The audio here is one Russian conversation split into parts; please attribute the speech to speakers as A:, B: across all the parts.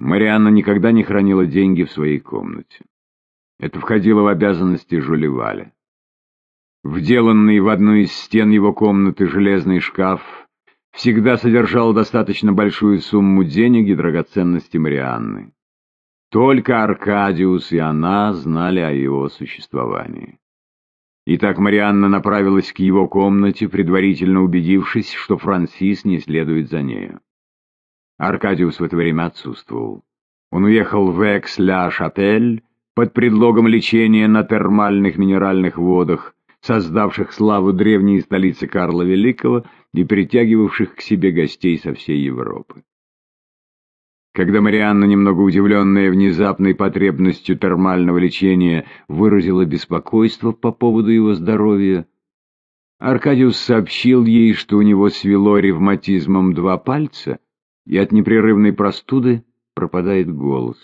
A: Марианна никогда не хранила деньги в своей комнате. Это входило в обязанности Жулеваля. Вделанный в одну из стен его комнаты железный шкаф всегда содержал достаточно большую сумму денег и драгоценности Марианны. Только Аркадиус и она знали о его существовании. Итак, Марианна направилась к его комнате, предварительно убедившись, что Франсис не следует за нею. Аркадиус в это время отсутствовал. Он уехал в Экс-Ля-Шапель под предлогом лечения на термальных минеральных водах, создавших славу древней столицы Карла Великого и притягивавших к себе гостей со всей Европы. Когда Марианна, немного удивленная внезапной потребностью термального лечения, выразила беспокойство по поводу его здоровья, Аркадиус сообщил ей, что у него свело ревматизмом два пальца, и от непрерывной простуды пропадает голос.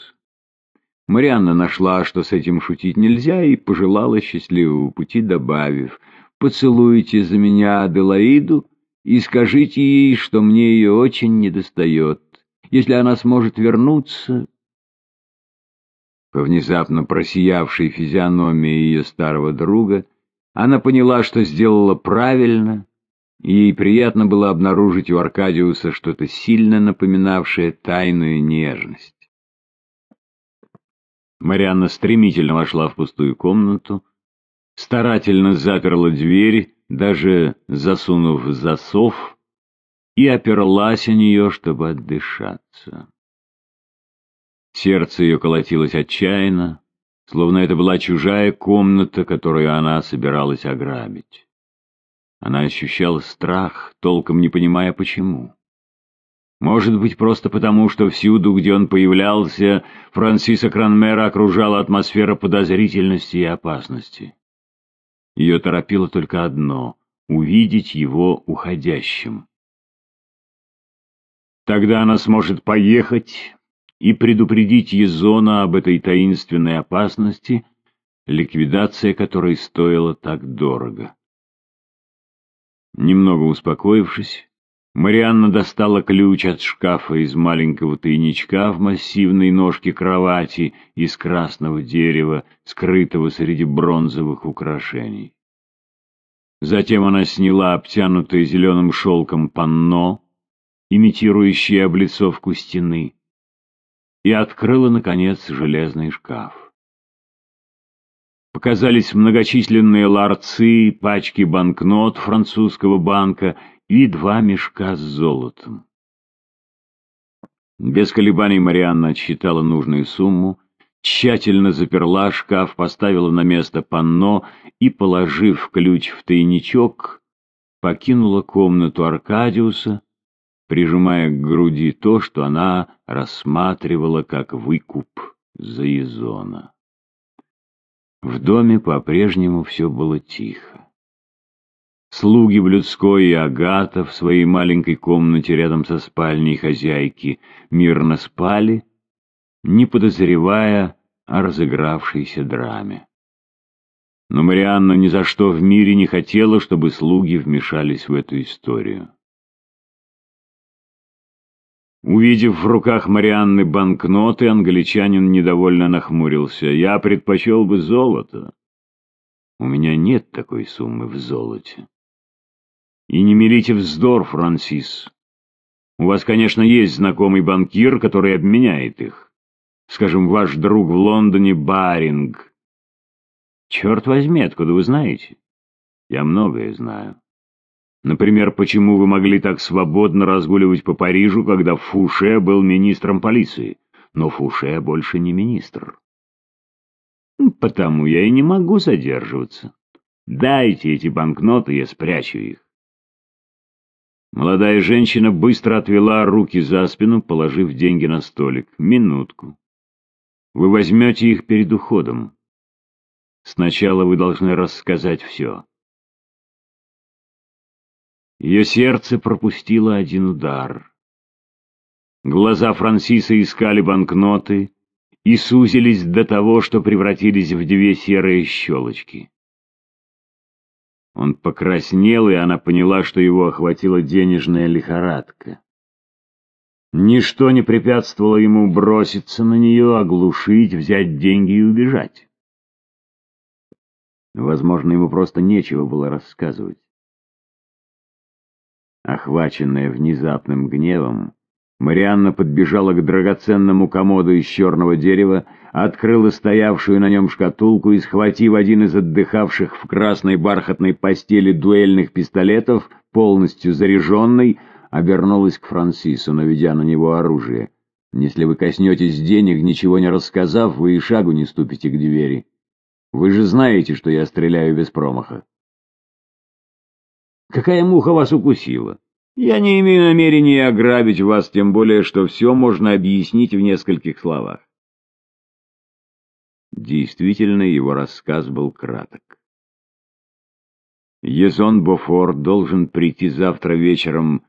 A: Марианна нашла, что с этим шутить нельзя, и пожелала счастливого пути, добавив «Поцелуйте за меня Аделаиду и скажите ей, что мне ее очень недостает. Если она сможет вернуться...» По внезапно просиявшей физиономии ее старого друга она поняла, что сделала правильно, ей приятно было обнаружить у Аркадиуса что-то сильно напоминавшее тайную нежность. Марианна стремительно вошла в пустую комнату, старательно заперла дверь, даже засунув засов, и оперлась о нее, чтобы отдышаться. Сердце ее колотилось отчаянно, словно это была чужая комната, которую она собиралась ограбить. Она ощущала страх, толком не понимая почему. Может быть, просто потому, что всюду, где он появлялся, Франсиса Кранмера окружала атмосфера подозрительности и опасности. Ее торопило только одно — увидеть его уходящим. Тогда она сможет поехать и предупредить Езона об этой таинственной опасности, ликвидация которой стоила так дорого. Немного успокоившись, Марианна достала ключ от шкафа из маленького тайничка в массивной ножке кровати из красного дерева, скрытого среди бронзовых украшений. Затем она сняла обтянутое зеленым шелком панно, имитирующее облицовку стены, и открыла, наконец, железный шкаф. Показались многочисленные ларцы, пачки банкнот французского банка и два мешка с золотом. Без колебаний Марианна отсчитала нужную сумму, тщательно заперла шкаф, поставила на место панно и, положив ключ в тайничок, покинула комнату Аркадиуса, прижимая к груди то, что она рассматривала как выкуп за Изона. В доме по-прежнему все было тихо. Слуги в людской и Агата в своей маленькой комнате рядом со спальней хозяйки мирно спали, не подозревая о разыгравшейся драме. Но Марианна ни за что в мире не хотела, чтобы слуги вмешались в эту историю. Увидев в руках Марианны банкноты, англичанин недовольно нахмурился. «Я предпочел бы золото. У меня нет такой суммы в золоте». И не мелите вздор, Франсис. У вас, конечно, есть знакомый банкир, который обменяет их. Скажем, ваш друг в Лондоне Баринг. Черт возьми, откуда вы знаете? Я многое знаю. Например, почему вы могли так свободно разгуливать по Парижу, когда Фуше был министром полиции? Но Фуше больше не министр. Потому я и не могу задерживаться. Дайте эти банкноты, я спрячу их. Молодая женщина быстро отвела руки за спину, положив деньги на столик. «Минутку. Вы возьмете их перед уходом. Сначала вы должны рассказать все». Ее сердце пропустило один удар. Глаза Франсиса искали банкноты и сузились до того, что превратились в две серые щелочки. Он покраснел, и она поняла, что его охватила денежная лихорадка. Ничто не препятствовало ему броситься на нее, оглушить, взять деньги и убежать. Возможно, ему просто нечего было рассказывать. Охваченная внезапным гневом, Марианна подбежала к драгоценному комоду из черного дерева, открыла стоявшую на нем шкатулку и, схватив один из отдыхавших в красной бархатной постели дуэльных пистолетов, полностью заряженный, обернулась к Франсису, наведя на него оружие. «Если вы коснетесь денег, ничего не рассказав, вы и шагу не ступите к двери. Вы же знаете, что я стреляю без промаха». «Какая муха вас укусила?» Я не имею намерения ограбить вас, тем более, что все можно объяснить в нескольких словах. Действительно, его рассказ был краток. Езон Бофор должен прийти завтра вечером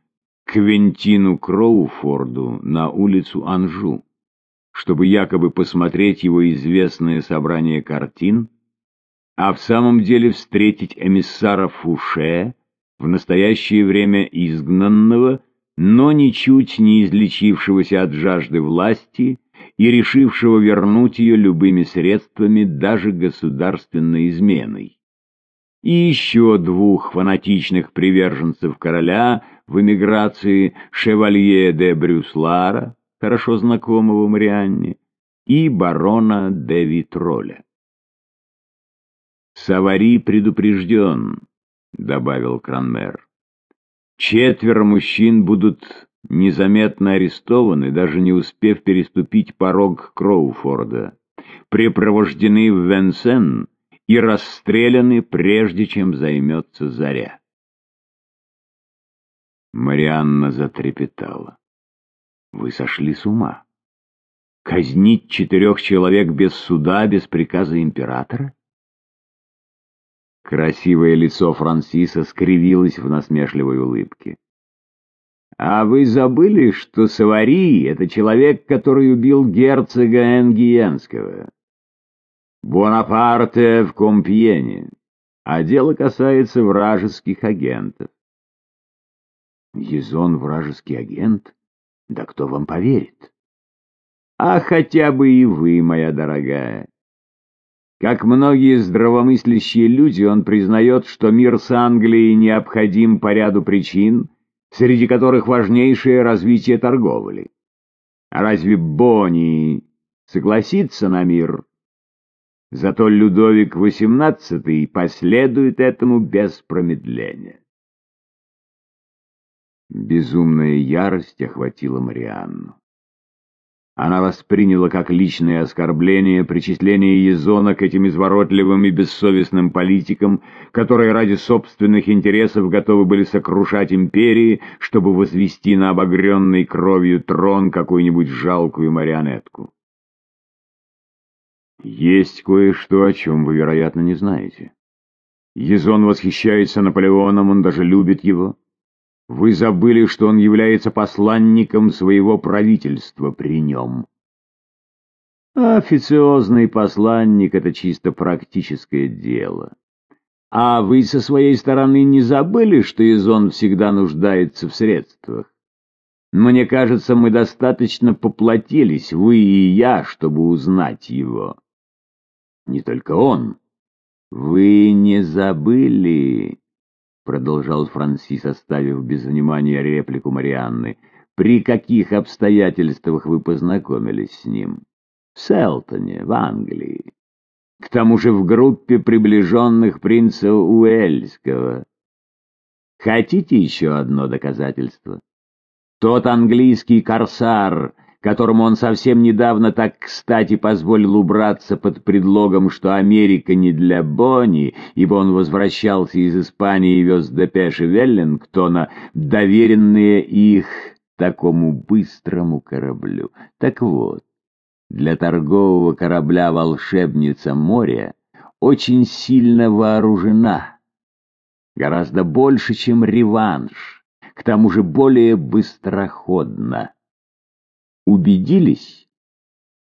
A: к Квентину Кроуфорду на улицу Анжу, чтобы якобы посмотреть его известное собрание картин, а в самом деле встретить эмиссара Фуше, в настоящее время изгнанного, но ничуть не излечившегося от жажды власти и решившего вернуть ее любыми средствами, даже государственной изменой. И еще двух фанатичных приверженцев короля в эмиграции Шевалье де Брюслара, хорошо знакомого Марианне, и барона де Витроля. Савари предупрежден, — добавил Кранмер. «Четверо мужчин будут незаметно арестованы, даже не успев переступить порог Кроуфорда, препровождены в Венсен и расстреляны, прежде чем займется заря». Марианна затрепетала. «Вы сошли с ума. Казнить четырех человек без суда, без приказа императора? Красивое лицо Франсиса скривилось в насмешливой улыбке. «А вы забыли, что Савари — это человек, который убил герцога Энгиенского? Бонапарте в Компьене, а дело касается вражеских агентов». «Езон вражеский агент? Да кто вам поверит?» «А хотя бы и вы, моя дорогая». Как многие здравомыслящие люди, он признает, что мир с Англией необходим по ряду причин, среди которых важнейшее развитие торговли. А разве Бонни согласится на мир? Зато Людовик XVIII последует этому без промедления. Безумная ярость охватила Марианну. Она восприняла как личное оскорбление причисление Езона к этим изворотливым и бессовестным политикам, которые ради собственных интересов готовы были сокрушать империи, чтобы возвести на обогренный кровью трон какую-нибудь жалкую марионетку. Есть кое-что, о чем вы, вероятно, не знаете. Езон восхищается Наполеоном, он даже любит его. Вы забыли, что он является посланником своего правительства при нем. официозный посланник — это чисто практическое дело. А вы со своей стороны не забыли, что Изон всегда нуждается в средствах? Мне кажется, мы достаточно поплатились, вы и я, чтобы узнать его. Не только он. Вы не забыли, продолжал Франсис, оставив без внимания реплику Марианны, при каких обстоятельствах вы познакомились с ним? В Селтоне, в Англии. К тому же в группе приближенных принца Уэльского. Хотите еще одно доказательство? Тот английский корсар, которому он совсем недавно так кстати позволил убраться под предлогом, что Америка не для Бонни, ибо он возвращался из Испании и вез депеши Веллингтона, доверенные их такому быстрому кораблю. Так вот, для торгового корабля «Волшебница моря» очень сильно вооружена, гораздо больше, чем реванш, к тому же более быстроходна убедились,